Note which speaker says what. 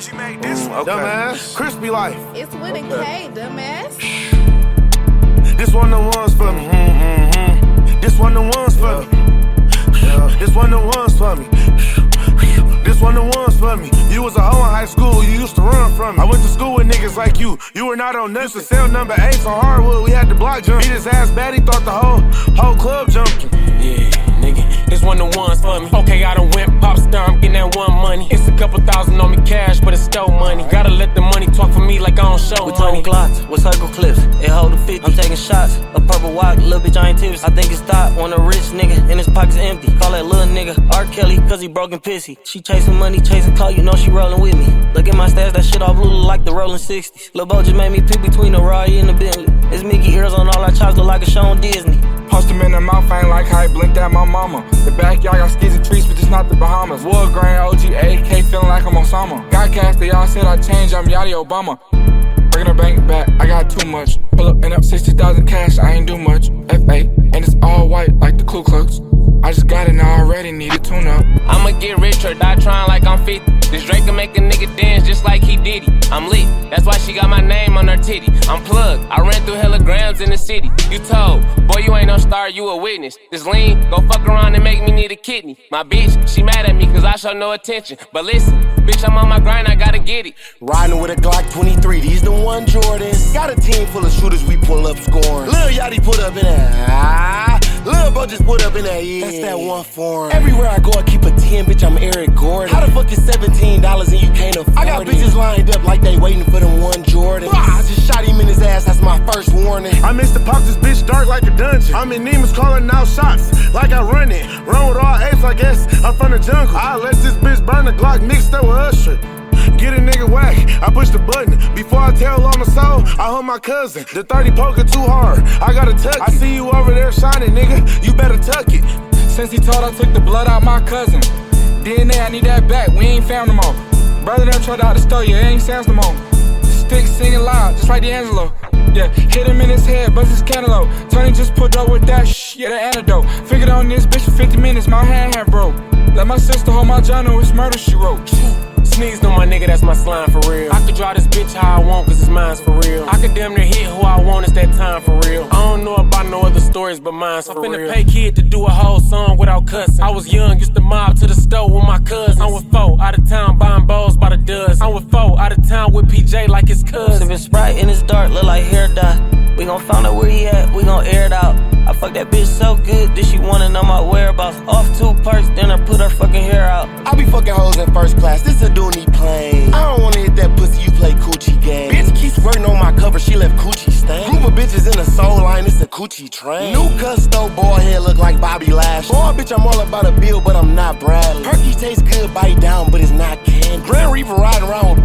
Speaker 1: she made this mm, one.
Speaker 2: Okay.
Speaker 1: Dumbass. Crispy life.
Speaker 3: It's with a K, dumbass.
Speaker 1: This one the ones for me. Mm-hmm. This one the ones for me. This one the ones for me. This one the ones for me. You was a hoe in high school, you used to run from me. I went to school with niggas like you. You were not on nothing. Sell number eight on hardwood. We had the block jump. Beat his ass bad, he thought the whole whole club jumped.
Speaker 4: Yeah, couple thousand on me cash, but it's still money. Gotta let the money talk for me like I don't show
Speaker 5: We
Speaker 4: money.
Speaker 5: tone glocks with circle clips. It hold a 50. I'm taking shots. A purple walk, little bitch, I ain't tips. I think it's thought on a rich nigga and his pockets empty. Call that little nigga R. Kelly, cause he broke and pissy. She chasing money, chasing call, you know she rolling with me. Look at my stats, that shit all blue like the rolling 60s. Lil' Bo just made me pick between the Rari and the Bentley. It's Mickey ears on all our chops, look like a show on Disney.
Speaker 6: Punched him in the mouth, I ain't like how he blinked at my mama. The backyard got skis and trees, but it's not the Bahamas. Wood grain, Osama. Got cash, they all said I changed, I'm Yachty Obama. Bringing the bank back, I got too much. Pull up and up 60,000 cash, I ain't do much. F8, and it's all white like the Ku Klux. I just got it now, I already need a tune up.
Speaker 4: I'ma get rich or die trying like I'm 50. This Drake can make a nigga dance just like he did it. I'm lit, that's why she got my name titty. I'm plugged, I ran through hella grams in the city. You told, boy, you ain't no star, you a witness. This lean, go fuck around and make me need a kidney. My bitch, she mad at me cause I show no attention. But listen, bitch, I'm on my grind, I gotta get it.
Speaker 7: Riding with a Glock 23, these the one Jordans. Got a team full of shooters, we pull up scoring. Lil Yachty put up in that. Ah, Lil Bo just put up in that. Yeah. That's that one foreign. Everywhere I go, I keep a 10, bitch, I'm Eric Gordon. How the fuck is $17 and you can't afford it? I got bitches lined up like they waiting for them first warning.
Speaker 1: I missed to pop this bitch dark like a dungeon. I'm in Nemus calling out shots like I run it. Run with all apes, I guess I'm from the jungle. I let this bitch burn the Glock mixed up with Usher. Get a nigga whack, I push the button. Before I tell on my soul, I hold my cousin. The 30 poker too hard, I gotta tuck it. I see you over there shining, nigga, you better tuck it.
Speaker 6: Since he told I took the blood out my cousin. DNA, I need that back, we ain't found them all. Brother done tried out the store, yeah, ain't sounds no more. Stick singing loud, just like D'Angelo. Yeah, hit him in his head, bust his cantaloupe. Tony just pulled up with that shh, yeah, the antidote. Figured on this bitch for 50 minutes, my hand had broke. Let my sister hold my journal, it's murder she wrote.
Speaker 4: Sneezed on my nigga, that's my slime for real. I could draw this bitch how I want, cause it's mine's for real. I could damn near hit who I want, it's that time for real. I don't know about no other stories but mine's for real. I'm finna pay kid to do a whole song without cussing. I was young, used to mob to the store with my cousins. I'm with four, out of town buying bowls by the dozen. I'm with four, out of town with PJ like his cousin.
Speaker 5: Sippin' Sprite in his dark, look like hair dye. We gon' find out where he at, we gon' air it out. I fuck that bitch so good, that she wanna know my whereabouts. Off two perks, then I put her fucking hair out.
Speaker 7: I be fucking hoes in first class, this a Dooney plane. I don't wanna hit that pussy, you play coochie game. Bitch keeps squirting on my cover, she left coochie stain. Group of bitches in the soul line, it's a coochie train. New gusto, boy, head look like Bobby Lash. Boy, bitch, I'm all about a bill, but I'm not Bradley. Perky tastes good, bite down, but it's not candy. Grand Reaper riding around with